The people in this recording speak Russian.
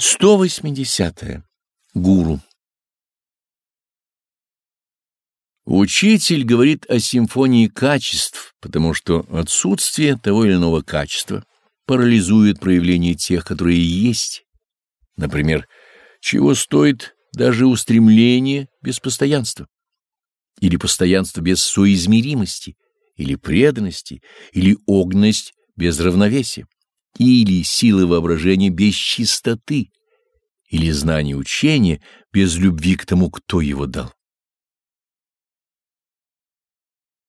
180. -е. Гуру. Учитель говорит о симфонии качеств, потому что отсутствие того или иного качества парализует проявление тех, которые есть. Например, чего стоит даже устремление без постоянства, или постоянство без соизмеримости, или преданности, или огненность без равновесия или силы воображения без чистоты, или знание учения без любви к тому, кто его дал.